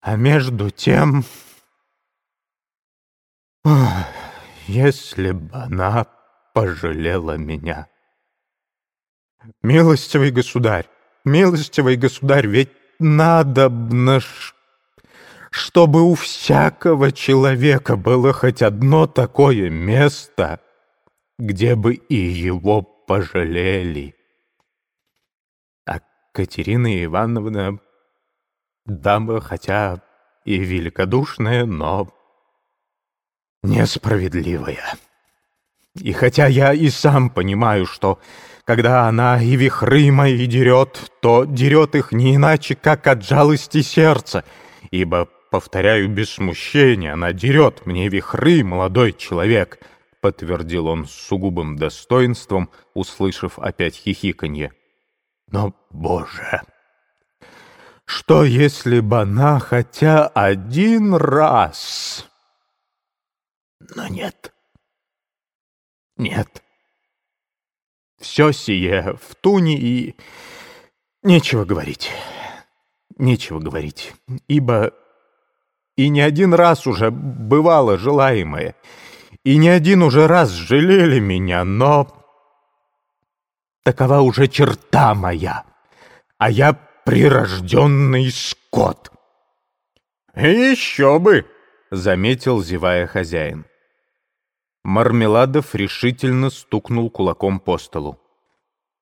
А между тем... Ох, если бы она пожалела меня. Милостивый государь, милостивый государь, ведь надобно, чтобы у всякого человека было хоть одно такое место, где бы и его пожалели. А Катерина Ивановна дама, хотя и великодушная, но несправедливая. И хотя я и сам понимаю, что когда она и вихры мои дерет, то дерет их не иначе, как от жалости сердца, ибо, повторяю без смущения, она дерет мне вихры, молодой человек, подтвердил он с сугубым достоинством, услышав опять хихиканье. Но, боже, что если бы она хотя один раз... Но нет, нет. Все сие в туне и... Нечего говорить. Нечего говорить. Ибо и не один раз уже бывало желаемое, и не один уже раз жалели меня, но такова уже черта моя, а я прирожденный скот. «Еще бы!» — заметил, зевая хозяин. Мармеладов решительно стукнул кулаком по столу.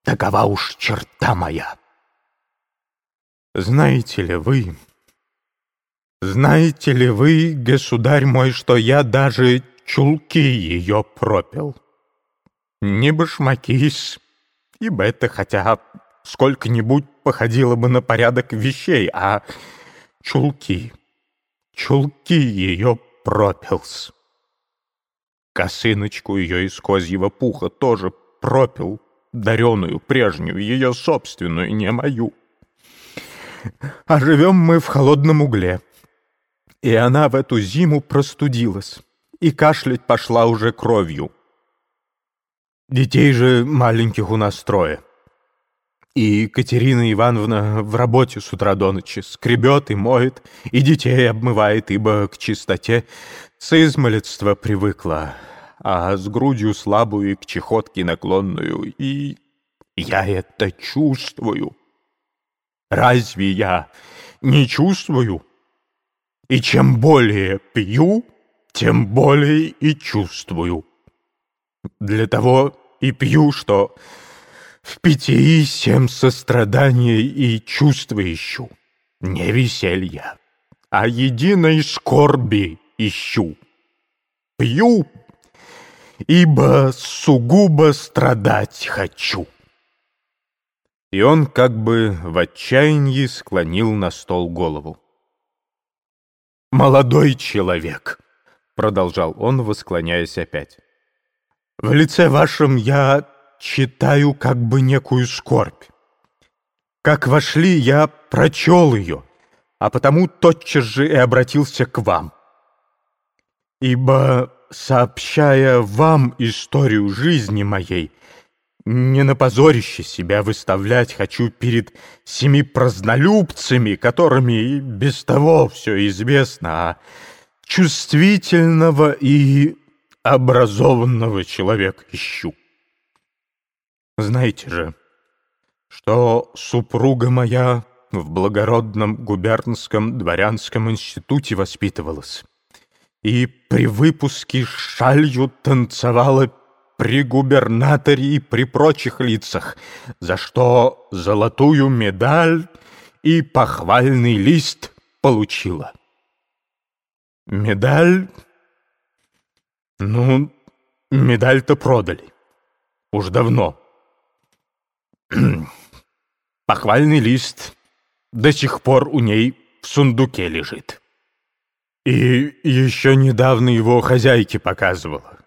«Такова уж черта моя!» «Знаете ли вы, знаете ли вы, государь мой, что я даже чулки ее пропил? Не башмакись, ибо это хотя сколько-нибудь походило бы на порядок вещей, а чулки, чулки ее пропилс. Косыночку ее из козьего пуха тоже пропил, дареную, прежнюю, ее собственную, не мою. А живем мы в холодном угле. И она в эту зиму простудилась, и кашлять пошла уже кровью. Детей же маленьких у нас трое. И Катерина Ивановна в работе с утра до ночи скребет и моет, и детей обмывает, ибо к чистоте с привыкла а с грудью слабую и к чехотке наклонную, и я это чувствую. Разве я не чувствую? И чем более пью, тем более и чувствую. Для того и пью, что в питьи всем сострадания и чувства ищу. Не веселья, а единой скорби ищу. Пью ибо сугубо страдать хочу». И он как бы в отчаянии склонил на стол голову. «Молодой человек», — продолжал он, восклоняясь опять, — «в лице вашем я читаю как бы некую скорбь. Как вошли, я прочел ее, а потому тотчас же и обратился к вам. Ибо сообщая вам историю жизни моей, не на позорище себя выставлять хочу перед семи празднолюбцами, которыми и без того все известно, а чувствительного и образованного человека ищу. Знаете же, что супруга моя в благородном губернском дворянском институте воспитывалась и при выпуске шалью танцевала при губернаторе и при прочих лицах, за что золотую медаль и похвальный лист получила. Медаль... Ну, медаль-то продали. Уж давно. Похвальный лист до сих пор у ней в сундуке лежит. И еще недавно его хозяйке показывала.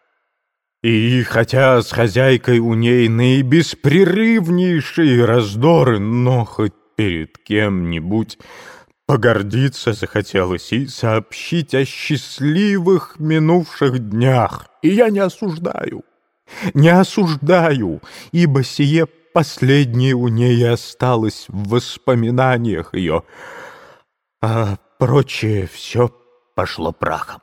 И хотя с хозяйкой у ней наибеспрерывнейшие раздоры, но хоть перед кем-нибудь погордиться захотелось и сообщить о счастливых минувших днях. И я не осуждаю, не осуждаю, ибо сие последнее у ней осталось в воспоминаниях ее. А прочее все пошло прахом.